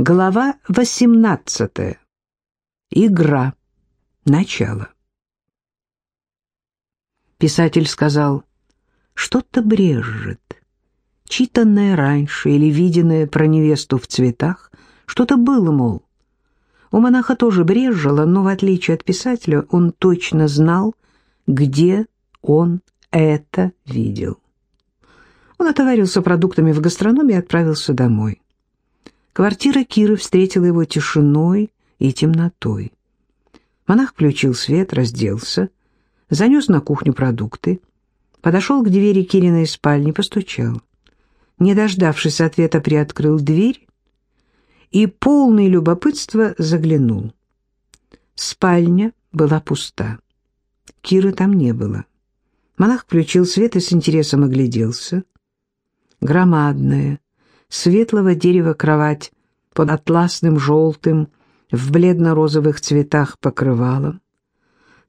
Глава 18. Игра. Начало. Писатель сказал, что-то брежет. Читанное раньше или виденное про невесту в цветах, что-то было, мол. У монаха тоже брежило, но, в отличие от писателя, он точно знал, где он это видел. Он отоварился продуктами в гастрономе и отправился домой. Квартира Киры встретила его тишиной и темнотой. Монах включил свет, разделся, занес на кухню продукты, подошел к двери Кириной спальни, постучал. Не дождавшись ответа, приоткрыл дверь и, полный любопытства, заглянул. Спальня была пуста. Киры там не было. Монах включил свет и с интересом огляделся. Громадная, светлого дерева кровать под атласным желтым в бледно-розовых цветах покрывалом,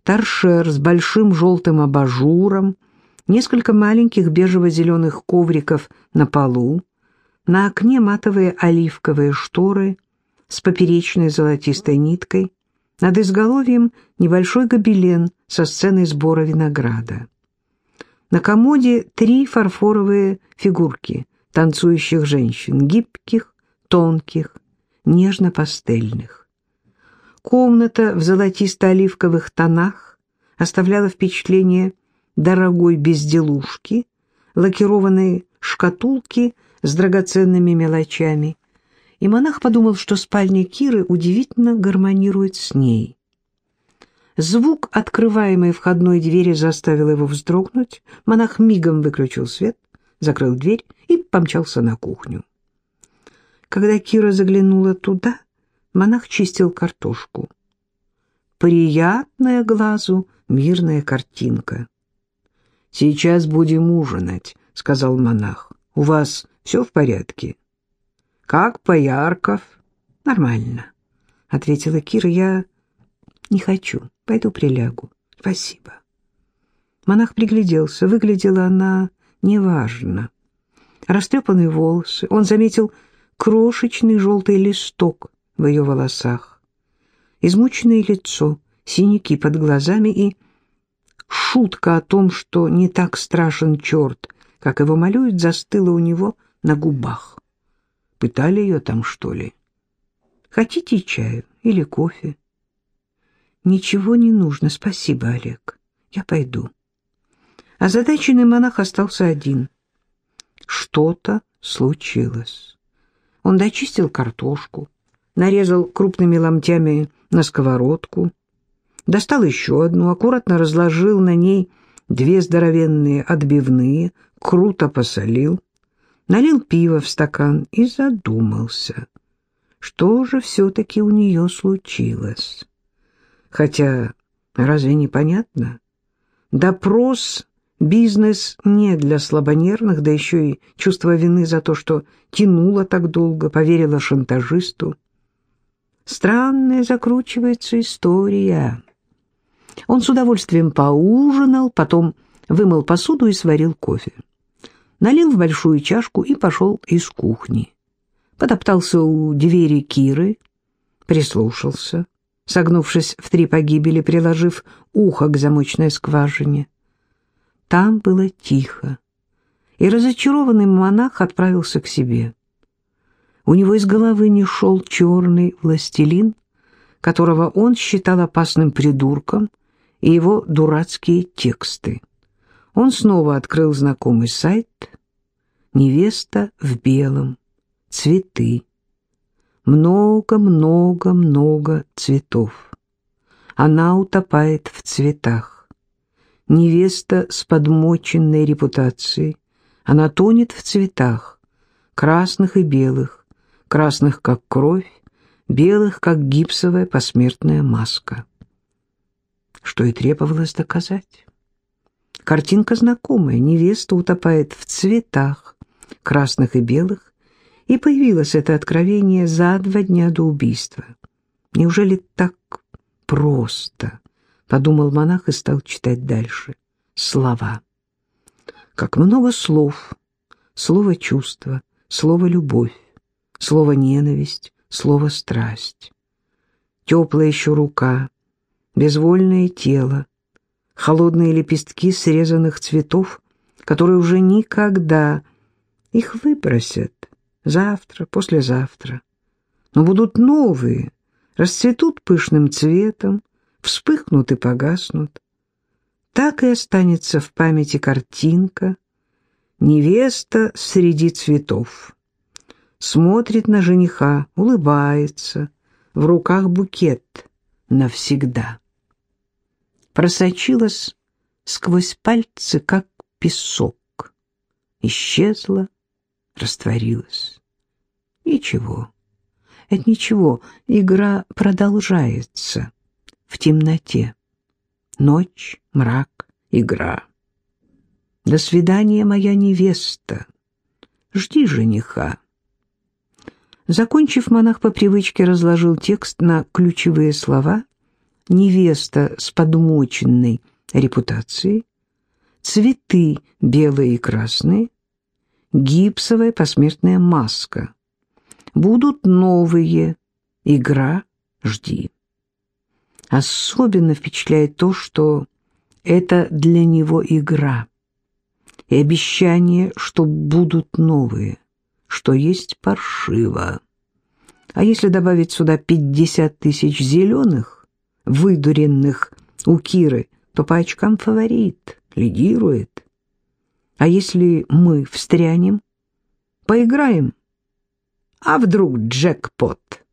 торшер с большим желтым абажуром, несколько маленьких бежево-зеленых ковриков на полу, на окне матовые оливковые шторы с поперечной золотистой ниткой, над изголовьем небольшой гобелен со сценой сбора винограда. На комоде три фарфоровые фигурки танцующих женщин, гибких, тонких, нежно-пастельных. Комната в золотисто-оливковых тонах оставляла впечатление дорогой безделушки, лакированной шкатулки с драгоценными мелочами, и монах подумал, что спальня Киры удивительно гармонирует с ней. Звук открываемой входной двери заставил его вздрогнуть. Монах мигом выключил свет, закрыл дверь и помчался на кухню. Когда Кира заглянула туда, монах чистил картошку. Приятная глазу мирная картинка. «Сейчас будем ужинать», — сказал монах. «У вас все в порядке?» «Как Поярков?» «Нормально», — ответила Кира. «Я не хочу. Пойду прилягу. Спасибо». Монах пригляделся. Выглядела она неважно. Растрепанные волосы. Он заметил крошечный желтый листок в ее волосах. Измученное лицо, синяки под глазами и шутка о том, что не так страшен черт, как его малюют, застыла у него на губах. Пытали ее там, что ли? Хотите чаю или кофе? Ничего не нужно, спасибо, Олег. Я пойду. Озадаченный монах остался один. Что-то случилось. Он дочистил картошку, нарезал крупными ломтями на сковородку, достал еще одну, аккуратно разложил на ней две здоровенные отбивные, круто посолил, налил пиво в стакан и задумался, что же все-таки у нее случилось. Хотя разве не понятно? Допрос Бизнес не для слабонервных, да еще и чувство вины за то, что тянула так долго, поверила шантажисту. Странная закручивается история. Он с удовольствием поужинал, потом вымыл посуду и сварил кофе. Налил в большую чашку и пошел из кухни. Потоптался у двери Киры, прислушался, согнувшись в три погибели, приложив ухо к замочной скважине. Там было тихо, и разочарованный монах отправился к себе. У него из головы не шел черный властелин, которого он считал опасным придурком, и его дурацкие тексты. Он снова открыл знакомый сайт «Невеста в белом. Цветы. Много-много-много цветов. Она утопает в цветах невеста с подмоченной репутацией. Она тонет в цветах, красных и белых, красных, как кровь, белых, как гипсовая посмертная маска. Что и требовалось доказать. Картинка знакомая, невеста утопает в цветах, красных и белых, и появилось это откровение за два дня до убийства. Неужели так просто? Подумал монах и стал читать дальше. Слова. Как много слов. Слово чувство, слово любовь, слово ненависть, слово «страсть». Теплая еще рука, безвольное тело, холодные лепестки срезанных цветов, которые уже никогда их выбросят завтра, послезавтра. Но будут новые, расцветут пышным цветом, вспыхнут и погаснут. Так и останется в памяти картинка «Невеста среди цветов». Смотрит на жениха, улыбается, в руках букет навсегда. Просочилась сквозь пальцы, как песок. Исчезла, растворилась. Ничего, это ничего, игра продолжается в темноте. Ночь, мрак, игра. До свидания, моя невеста. Жди жениха. Закончив, монах по привычке разложил текст на ключевые слова «невеста с подмоченной репутацией», «цветы белые и красные», «гипсовая посмертная маска», «будут новые», «игра, жди». Особенно впечатляет то, что это для него игра и обещание, что будут новые что есть паршиво. А если добавить сюда пятьдесят тысяч зеленых, выдуренных у Киры, то по очкам фаворит, лидирует. А если мы встрянем, поиграем? А вдруг джекпот?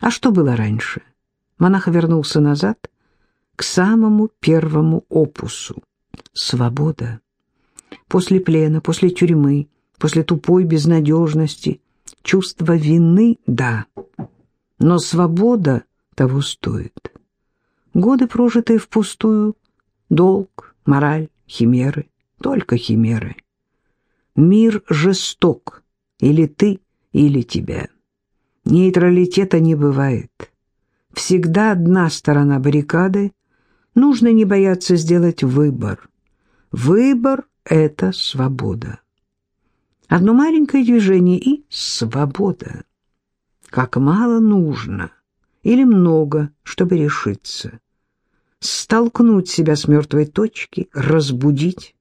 А что было раньше? Монах вернулся назад к самому первому опусу. Свобода. После плена, после тюрьмы, после тупой безнадежности, чувство вины — да, но свобода того стоит. Годы, прожитые впустую, долг, мораль, химеры, только химеры. Мир жесток, или ты, или тебя. Нейтралитета не бывает. Всегда одна сторона баррикады, нужно не бояться сделать выбор. Выбор — это свобода. Одно маленькое движение и свобода. Как мало нужно или много, чтобы решиться. Столкнуть себя с мертвой точки, разбудить.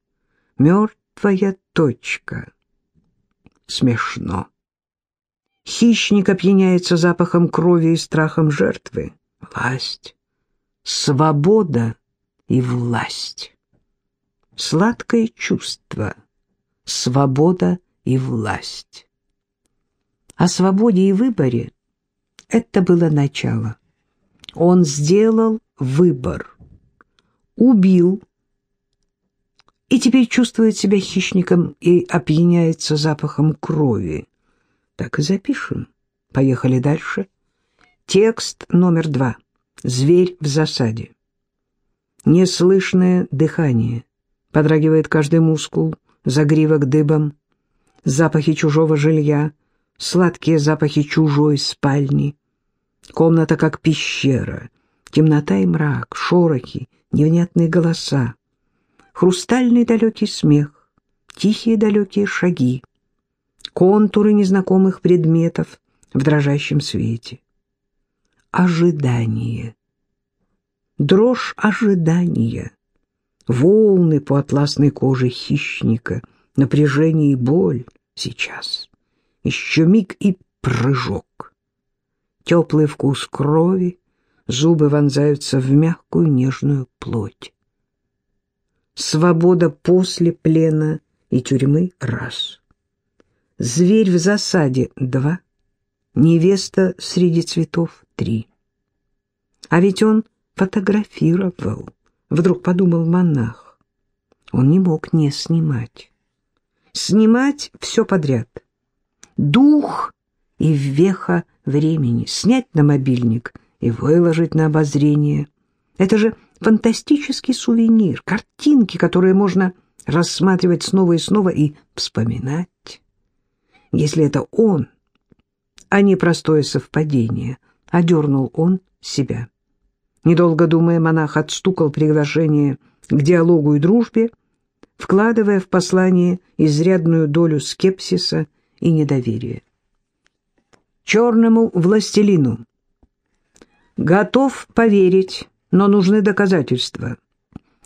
Мертвая точка. Смешно. Хищник опьяняется запахом крови и страхом жертвы. Власть. Свобода и власть. Сладкое чувство. Свобода и власть. О свободе и выборе это было начало. Он сделал выбор, убил и теперь чувствует себя хищником и опьяняется запахом крови. Так и запишем. Поехали дальше. Текст номер два. Зверь в засаде. Неслышное дыхание. Подрагивает каждый мускул, загривок дыбом запахи чужого жилья, сладкие запахи чужой спальни. Комната как пещера, темнота и мрак, шорохи, невнятные голоса, хрустальный далекий смех, тихие далекие шаги, контуры незнакомых предметов в дрожащем свете. Ожидание. Дрожь ожидания. Волны по атласной коже хищника, напряжение и боль, сейчас. Еще миг и прыжок. Теплый вкус крови, зубы вонзаются в мягкую нежную плоть. Свобода после плена и тюрьмы — раз. Зверь в засаде — два. Невеста среди цветов — три. А ведь он фотографировал, вдруг подумал монах. Он не мог не снимать снимать все подряд. Дух и веха времени, снять на мобильник и выложить на обозрение. Это же фантастический сувенир, картинки, которые можно рассматривать снова и снова и вспоминать. Если это он, а не простое совпадение, одернул он себя. Недолго думая, монах отстукал приглашение к диалогу и дружбе, вкладывая в послание изрядную долю скепсиса и недоверия. черному властелину. Готов поверить, но нужны доказательства.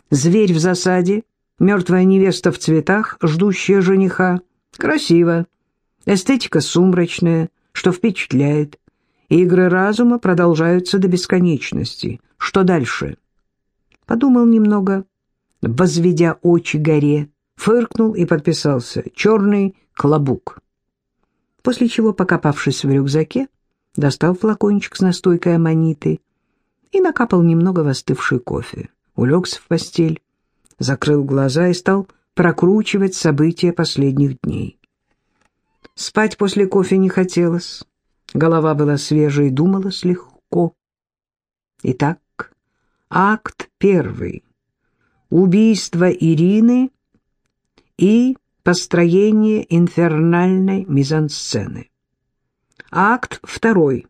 Зверь в засаде, мертвая невеста в цветах, ждущая жениха. Красиво. Эстетика сумрачная, что впечатляет. Игры разума продолжаются до бесконечности. Что дальше? Подумал немного, возведя очи горе, фыркнул и подписался «Черный клобук». После чего, покопавшись в рюкзаке, достал флакончик с настойкой аммониты и накапал немного в остывший кофе. Улегся в постель, закрыл глаза и стал прокручивать события последних дней. Спать после кофе не хотелось. Голова была свежей и думалась легко. Итак, акт первый. Убийство Ирины и построение инфернальной мизансцены. Акт второй.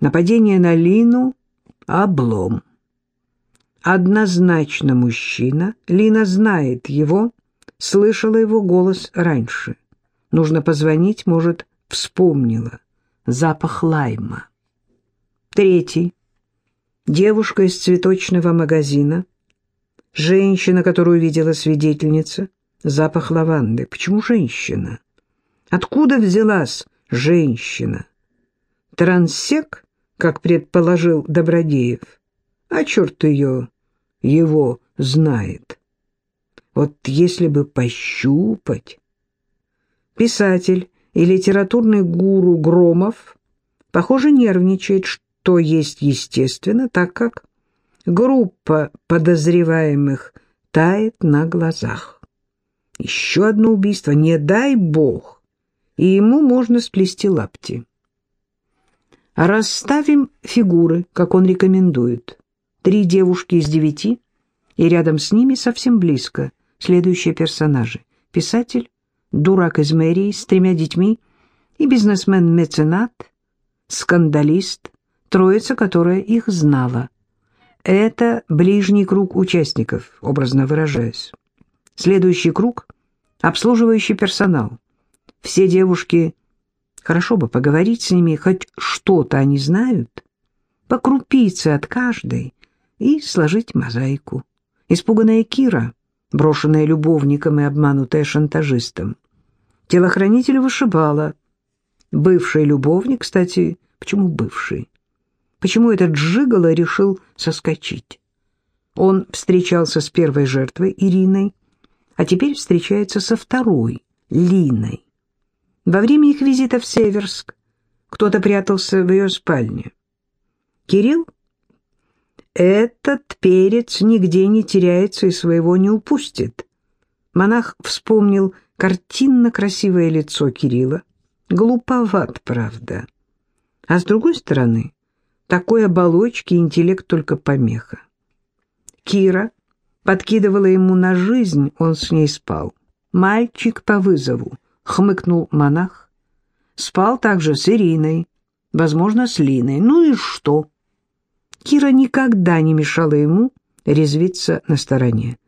Нападение на Лину – облом. Однозначно мужчина, Лина знает его, слышала его голос раньше. Нужно позвонить, может, вспомнила. Запах лайма. Третий. Девушка из цветочного магазина. Женщина, которую видела свидетельница. Запах лаванды. Почему женщина? Откуда взялась женщина? Транссек, как предположил Добродеев. А черт ее, его знает. Вот если бы пощупать... Писатель и литературный гуру Громов, похоже, нервничает, что есть естественно, так как группа подозреваемых тает на глазах. Еще одно убийство, не дай бог, и ему можно сплести лапти. Расставим фигуры, как он рекомендует. Три девушки из девяти, и рядом с ними совсем близко следующие персонажи. Писатель, дурак из мэрии с тремя детьми и бизнесмен-меценат, скандалист, троица, которая их знала. Это ближний круг участников, образно выражаясь. Следующий круг — обслуживающий персонал. Все девушки, хорошо бы поговорить с ними, хоть что-то они знают, по крупице от каждой и сложить мозаику. Испуганная Кира — брошенная любовником и обманутая шантажистом. Телохранитель вышибала. Бывший любовник, кстати, почему бывший? Почему этот Джигало решил соскочить? Он встречался с первой жертвой, Ириной, а теперь встречается со второй, Линой. Во время их визита в Северск кто-то прятался в ее спальне. Кирилл этот перец нигде не теряется и своего не упустит. Монах вспомнил картинно красивое лицо Кирилла. Глуповат, правда. А с другой стороны, такой оболочки интеллект только помеха. Кира подкидывала ему на жизнь, он с ней спал. «Мальчик по вызову», — хмыкнул монах. Спал также с Ириной, возможно, с Линой. Ну и что? Кира никогда не мешала ему резвиться на стороне.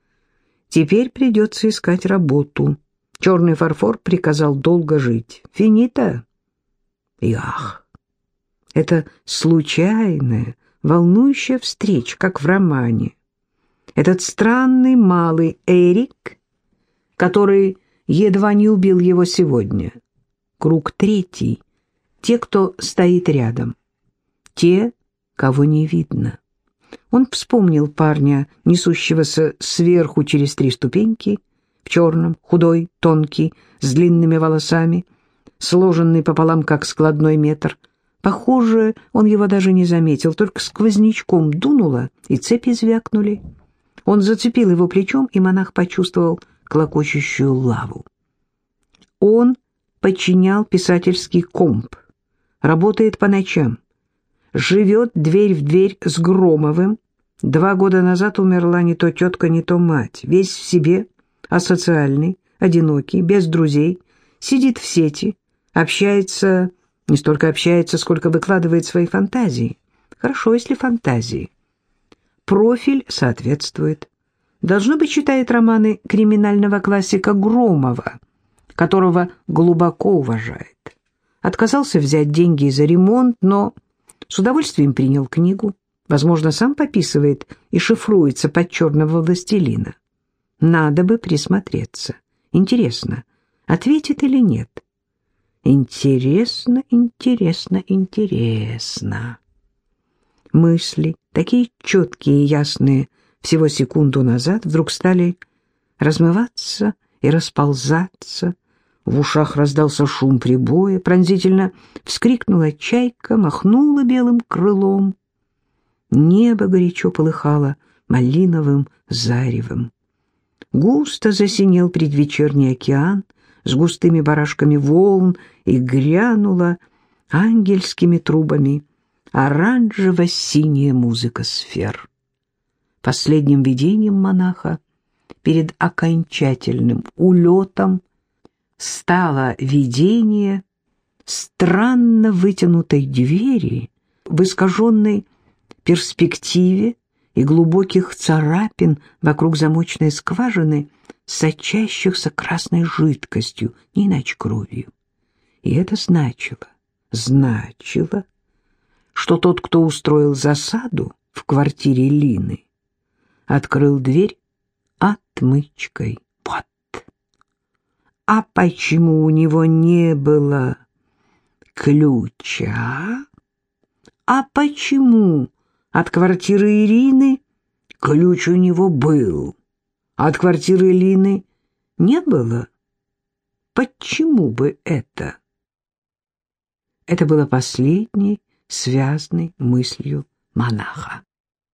Теперь придется искать работу. Черный фарфор приказал долго жить. Финита? Ах! Это случайная, волнующая встреча, как в романе. Этот странный малый Эрик, который едва не убил его сегодня. Круг третий. Те, кто стоит рядом. Те, кого не видно. Он вспомнил парня, несущегося сверху через три ступеньки, в черном, худой, тонкий, с длинными волосами, сложенный пополам, как складной метр. Похоже, он его даже не заметил, только сквознячком дунуло, и цепи звякнули. Он зацепил его плечом, и монах почувствовал клокочущую лаву. Он подчинял писательский комп, работает по ночам, живет дверь в дверь с Громовым. Два года назад умерла не то тетка, не то мать. Весь в себе, асоциальный, одинокий, без друзей, сидит в сети, общается, не столько общается, сколько выкладывает свои фантазии. Хорошо, если фантазии. Профиль соответствует. Должно быть, читает романы криминального классика Громова, которого глубоко уважает. отказался взять деньги за ремонт, но с удовольствием принял книгу. Возможно, сам пописывает и шифруется под черного властелина. Надо бы присмотреться. Интересно, ответит или нет? Интересно, интересно, интересно. Мысли, такие четкие и ясные всего секунду назад, вдруг стали размываться и расползаться. В ушах раздался шум прибоя, пронзительно вскрикнула чайка, махнула белым крылом. Небо горячо полыхало малиновым заревом. Густо засинел предвечерний океан с густыми барашками волн и грянула ангельскими трубами оранжево-синяя музыка сфер. Последним видением монаха перед окончательным улетом стало видение странно вытянутой двери в искаженной перспективе и глубоких царапин вокруг замочной скважины, сочащихся красной жидкостью, не иначе кровью. И это значило, значило, что тот, кто устроил засаду в квартире Лины, открыл дверь отмычкой. А почему у него не было ключа? А почему от квартиры Ирины ключ у него был, а от квартиры Лины не было? Почему бы это? Это было последней связанной мыслью монаха.